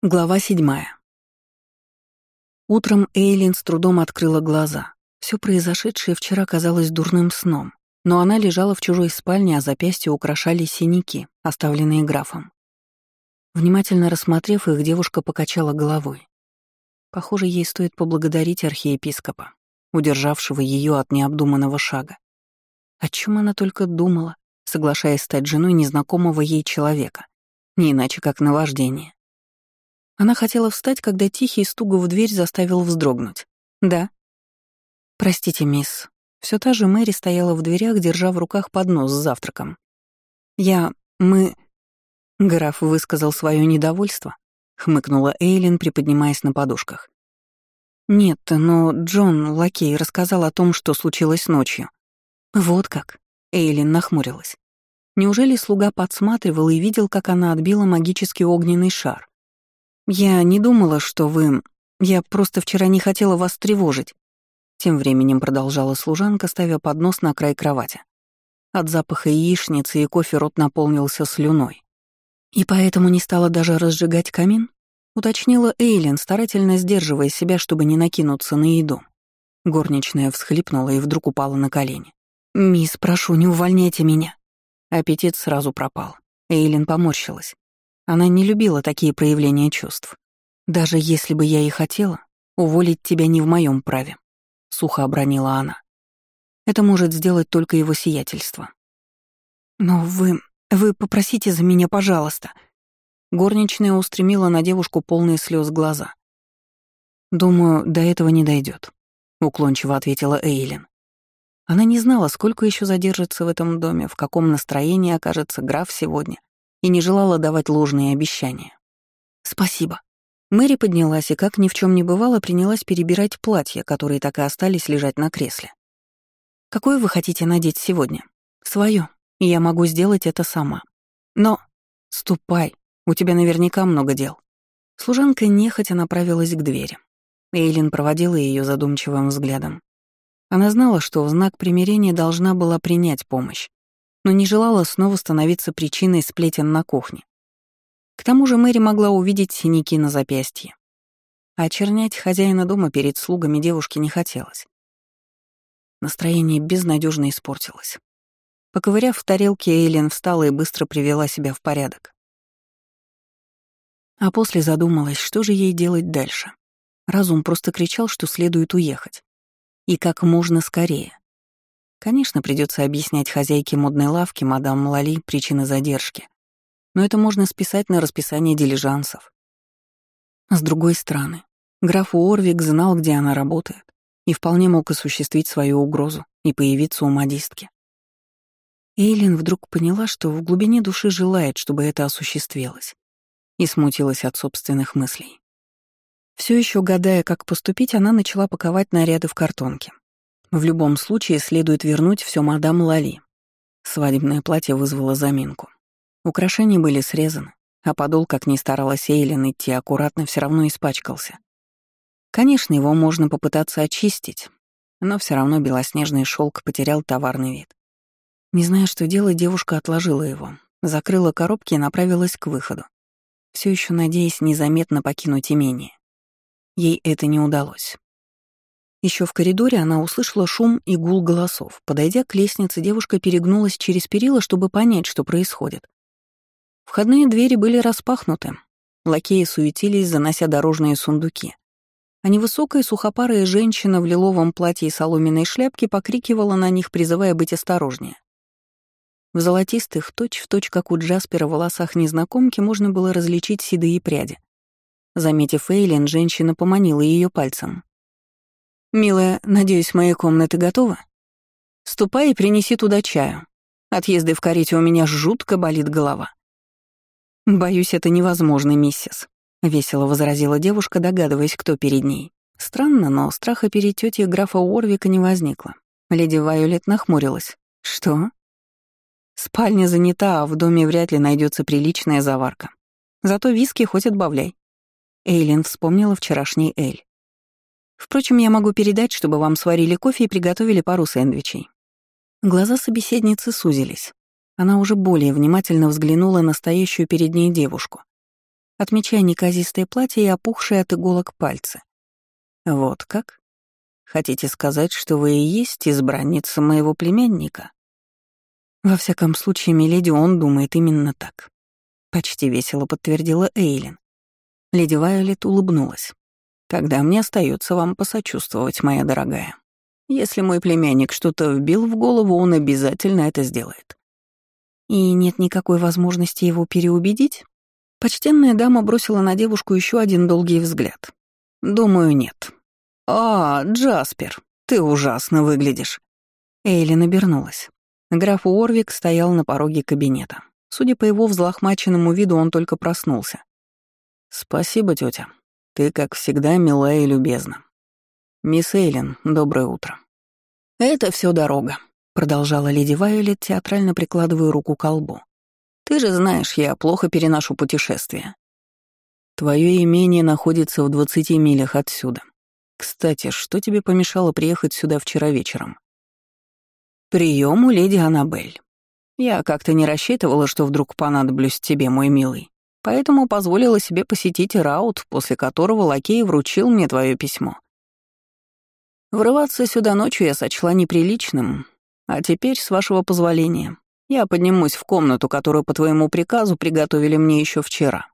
Глава седьмая. Утром Эйлин с трудом открыла глаза. Все произошедшее вчера казалось дурным сном, но она лежала в чужой спальне, а запястья украшали синяки, оставленные графом. Внимательно рассмотрев их, девушка покачала головой. Похоже, ей стоит поблагодарить архиепископа, удержавшего ее от необдуманного шага. О чем она только думала, соглашаясь стать женой незнакомого ей человека, не иначе как наваждение. Она хотела встать, когда тихий стук в дверь заставил вздрогнуть. «Да». «Простите, мисс». Все та же Мэри стояла в дверях, держа в руках поднос с завтраком. «Я... мы...» Граф высказал свое недовольство, хмыкнула Эйлин, приподнимаясь на подушках. «Нет, но Джон, лакей, рассказал о том, что случилось ночью». «Вот как?» — Эйлин нахмурилась. Неужели слуга подсматривал и видел, как она отбила магический огненный шар? «Я не думала, что вы... Я просто вчера не хотела вас тревожить», тем временем продолжала служанка, ставя поднос на край кровати. От запаха яичницы и кофе рот наполнился слюной. «И поэтому не стала даже разжигать камин?» — уточнила Эйлин, старательно сдерживая себя, чтобы не накинуться на еду. Горничная всхлипнула и вдруг упала на колени. «Мисс, прошу, не увольняйте меня». Аппетит сразу пропал. Эйлин поморщилась. Она не любила такие проявления чувств. Даже если бы я и хотела, уволить тебя не в моем праве, сухо обронила она. Это может сделать только его сиятельство. Но вы... вы попросите за меня, пожалуйста. Горничная устремила на девушку полные слез глаза. «Думаю, до этого не дойдет, уклончиво ответила Эйлин. Она не знала, сколько еще задержится в этом доме, в каком настроении окажется граф сегодня, и не желала давать ложные обещания. «Спасибо». Мэри поднялась и, как ни в чем не бывало, принялась перебирать платья, которые так и остались лежать на кресле. «Какое вы хотите надеть сегодня?» «Своё, я могу сделать это сама. Но... Ступай, у тебя наверняка много дел». Служанка нехотя направилась к двери. Эйлин проводила ее задумчивым взглядом. Она знала, что в знак примирения должна была принять помощь, но не желала снова становиться причиной сплетен на кухне. К тому же Мэри могла увидеть синяки на запястье. А очернять хозяина дома перед слугами девушке не хотелось. Настроение безнадежно испортилось. Поковыряв в тарелке, Эйлин встала и быстро привела себя в порядок. А после задумалась, что же ей делать дальше. Разум просто кричал, что следует уехать. И как можно скорее. Конечно, придется объяснять хозяйке модной лавки, мадам Лали, причины задержки. Но это можно списать на расписание дилижансов. С другой стороны, граф Уорвик знал, где она работает, и вполне мог осуществить свою угрозу и появиться у модистки. Эйлин вдруг поняла, что в глубине души желает, чтобы это осуществилось, и смутилась от собственных мыслей. Все еще гадая, как поступить, она начала паковать наряды в картонке. В любом случае следует вернуть все мадам Лали. Свадебное платье вызвало заминку. Украшения были срезаны, а подол, как ни старалась Эйлин идти аккуратно, все равно испачкался. Конечно, его можно попытаться очистить, но все равно белоснежный шелк потерял товарный вид. Не зная, что делать, девушка отложила его, закрыла коробки и направилась к выходу, все еще надеясь незаметно покинуть имение. Ей это не удалось. Еще в коридоре она услышала шум и гул голосов. Подойдя к лестнице, девушка перегнулась через перила, чтобы понять, что происходит. Входные двери были распахнуты. Лакеи суетились, занося дорожные сундуки. А невысокая сухопарая женщина в лиловом платье и соломенной шляпке покрикивала на них, призывая быть осторожнее. В золотистых, точь-в-точь, точь, как у Джаспера, волосах незнакомки можно было различить седые пряди. Заметив Эйлин, женщина поманила ее пальцем. «Милая, надеюсь, мои комнаты готовы? Ступай и принеси туда чаю. От в карете у меня жутко болит голова». «Боюсь, это невозможно, миссис», — весело возразила девушка, догадываясь, кто перед ней. Странно, но страха перед тетей графа Уорвика не возникло. Леди Вайолет нахмурилась. «Что?» «Спальня занята, а в доме вряд ли найдется приличная заварка. Зато виски хоть отбавляй». Эйлин вспомнила вчерашний Эль. Впрочем, я могу передать, чтобы вам сварили кофе и приготовили пару сэндвичей». Глаза собеседницы сузились. Она уже более внимательно взглянула на стоящую перед ней девушку. отмечая неказистое платье и опухшие от иголок пальцы. «Вот как? Хотите сказать, что вы и есть избранница моего племянника?» Во всяком случае, миледи, он думает именно так. Почти весело подтвердила Эйлин. Леди Вайолет улыбнулась. «Тогда мне остается вам посочувствовать, моя дорогая. Если мой племянник что-то вбил в голову, он обязательно это сделает». «И нет никакой возможности его переубедить?» Почтенная дама бросила на девушку еще один долгий взгляд. «Думаю, нет». «А, Джаспер, ты ужасно выглядишь». Эйлин обернулась. Граф Уорвик стоял на пороге кабинета. Судя по его взлохмаченному виду, он только проснулся. «Спасибо, тетя. Ты, как всегда, милая и любезна. Мисс Эйлин, доброе утро». «Это все дорога», — продолжала леди Вайолет, театрально прикладывая руку к колбу. «Ты же знаешь, я плохо переношу путешествия». «Твое имение находится в двадцати милях отсюда. Кстати, что тебе помешало приехать сюда вчера вечером?» «Прием у леди Аннабель. Я как-то не рассчитывала, что вдруг понадоблюсь тебе, мой милый поэтому позволила себе посетить раут, после которого лакей вручил мне твое письмо. Врываться сюда ночью я сочла неприличным, а теперь, с вашего позволения, я поднимусь в комнату, которую по твоему приказу приготовили мне еще вчера.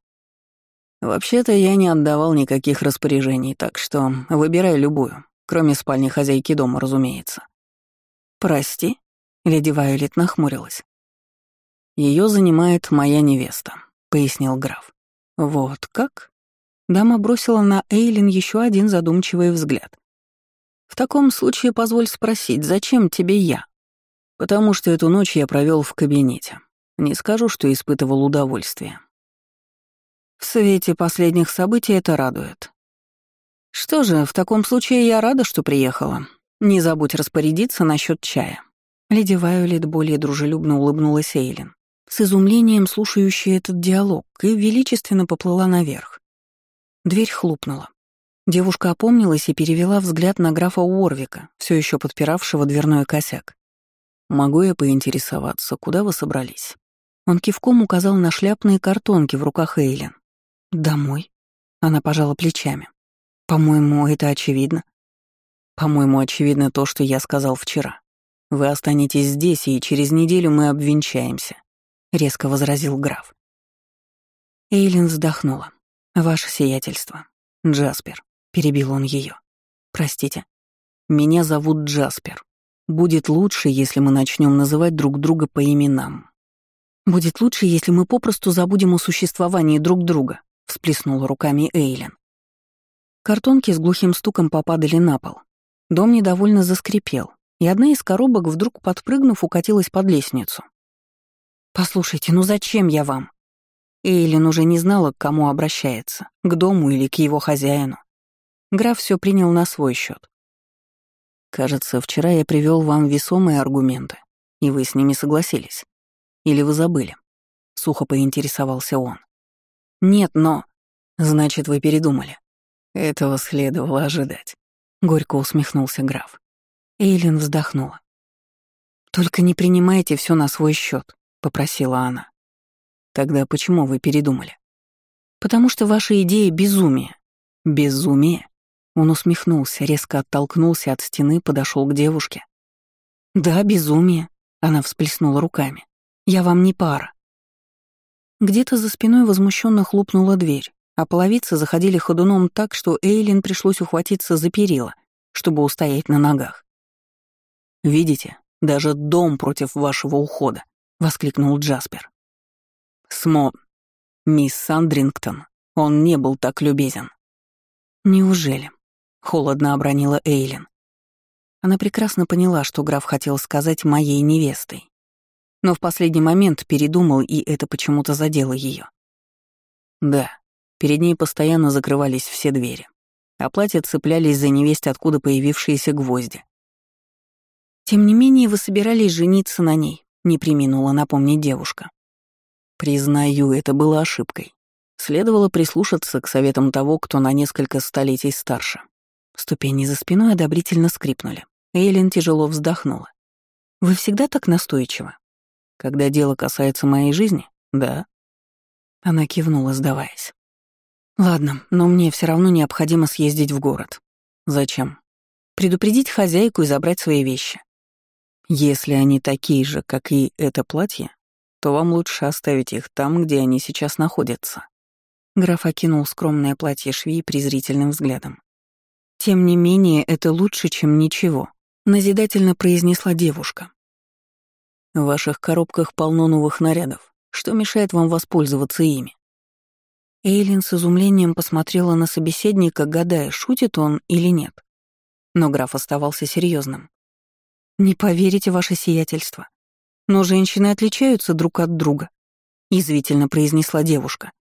Вообще-то я не отдавал никаких распоряжений, так что выбирай любую, кроме спальни хозяйки дома, разумеется. Прости, леди Вайолет нахмурилась. Ее занимает моя невеста пояснил граф. «Вот как?» Дама бросила на Эйлин еще один задумчивый взгляд. «В таком случае позволь спросить, зачем тебе я?» «Потому что эту ночь я провел в кабинете. Не скажу, что испытывал удовольствие». В свете последних событий это радует. Что же, в таком случае я рада, что приехала. Не забудь распорядиться насчет чая. Леди Вайолет более дружелюбно улыбнулась Эйлин с изумлением слушающая этот диалог, и величественно поплыла наверх. Дверь хлопнула. Девушка опомнилась и перевела взгляд на графа Уорвика, все еще подпиравшего дверной косяк. «Могу я поинтересоваться, куда вы собрались?» Он кивком указал на шляпные картонки в руках Эйлин. «Домой?» Она пожала плечами. «По-моему, это очевидно». «По-моему, очевидно то, что я сказал вчера. Вы останетесь здесь, и через неделю мы обвенчаемся резко возразил граф. Эйлин вздохнула. «Ваше сиятельство. Джаспер», — перебил он ее. «Простите. Меня зовут Джаспер. Будет лучше, если мы начнем называть друг друга по именам». «Будет лучше, если мы попросту забудем о существовании друг друга», — всплеснула руками Эйлин. Картонки с глухим стуком попадали на пол. Дом недовольно заскрипел, и одна из коробок, вдруг подпрыгнув, укатилась под лестницу. «Послушайте, ну зачем я вам?» Эйлин уже не знала, к кому обращается, к дому или к его хозяину. Граф все принял на свой счет. «Кажется, вчера я привел вам весомые аргументы, и вы с ними согласились. Или вы забыли?» — сухо поинтересовался он. «Нет, но...» «Значит, вы передумали». Этого следовало ожидать. Горько усмехнулся граф. Эйлин вздохнула. «Только не принимайте все на свой счет попросила она. Тогда почему вы передумали? Потому что ваша идея — безумие. Безумие? Он усмехнулся, резко оттолкнулся от стены, подошел к девушке. Да, безумие. Она всплеснула руками. Я вам не пара. Где-то за спиной возмущенно хлопнула дверь, а половицы заходили ходуном так, что Эйлин пришлось ухватиться за перила, чтобы устоять на ногах. «Видите, даже дом против вашего ухода. — воскликнул Джаспер. «Смо... Мисс Сандрингтон, он не был так любезен». «Неужели?» — холодно обронила Эйлин. Она прекрасно поняла, что граф хотел сказать «моей невестой». Но в последний момент передумал, и это почему-то задело ее. Да, перед ней постоянно закрывались все двери, а платья цеплялись за невесть, откуда появившиеся гвозди. Тем не менее, вы собирались жениться на ней, не приминула напомнить девушка. Признаю, это было ошибкой. Следовало прислушаться к советам того, кто на несколько столетий старше. Ступени за спиной одобрительно скрипнули. Эйлин тяжело вздохнула. «Вы всегда так настойчивы?» «Когда дело касается моей жизни, да». Она кивнула, сдаваясь. Ладно, но мне все равно необходимо съездить в город. Зачем? Предупредить хозяйку и забрать свои вещи. Если они такие же, как и это платье, то вам лучше оставить их там, где они сейчас находятся. Граф окинул скромное платье швей презрительным взглядом. «Тем не менее, это лучше, чем ничего», — назидательно произнесла девушка. «В ваших коробках полно новых нарядов. Что мешает вам воспользоваться ими?» Эйлин с изумлением посмотрела на собеседника, гадая, шутит он или нет. Но граф оставался серьезным. «Не поверите, ваше сиятельство. Но женщины отличаются друг от друга», — извительно произнесла девушка.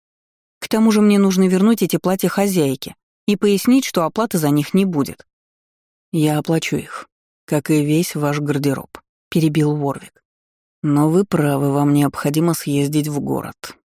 «К тому же мне нужно вернуть эти платья хозяйке и пояснить, что оплаты за них не будет». «Я оплачу их, как и весь ваш гардероб», — перебил Ворвик. «Но вы правы, вам необходимо съездить в город.